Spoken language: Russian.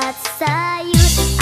под